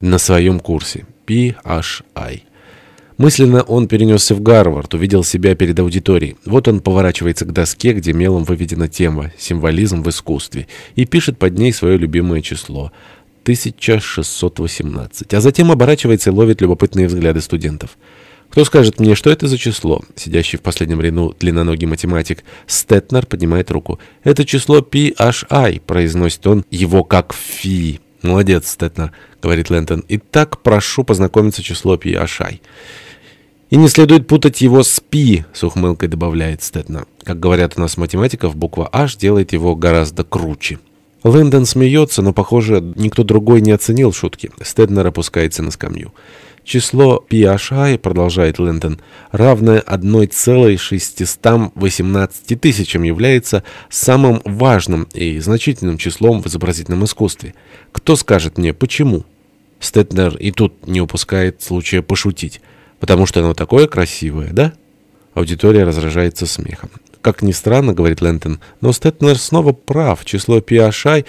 на своем курсе. PHI. Мысленно он перенесся в Гарвард, увидел себя перед аудиторией. Вот он поворачивается к доске, где мелом выведена тема «Символизм в искусстве» и пишет под ней свое любимое число – 1618. А затем оборачивается и ловит любопытные взгляды студентов. Кто скажет мне, что это за число? Сидящий в последнем ряду длинноногий математик Стетнер поднимает руку. Это число PHI, произносит он его как фи. Молодец, Стетнер, говорит Лэнтон. Итак, прошу познакомиться число PHI. И не следует путать его с пи, с ухмылкой добавляет Стэтнер. Как говорят у нас математиков, буква H делает его гораздо круче. Лэндон смеется, но, похоже, никто другой не оценил шутки. Стэтнер опускается на скамью. Число PHI, продолжает Лэндон, равное 1,618 тысячам является самым важным и значительным числом в изобразительном искусстве. Кто скажет мне, почему? Стэтнер и тут не упускает случая пошутить. Потому что оно такое красивое, да? Аудитория разражается смехом. Как ни странно, говорит Лэнтон, но Стэтнер снова прав. Число PHI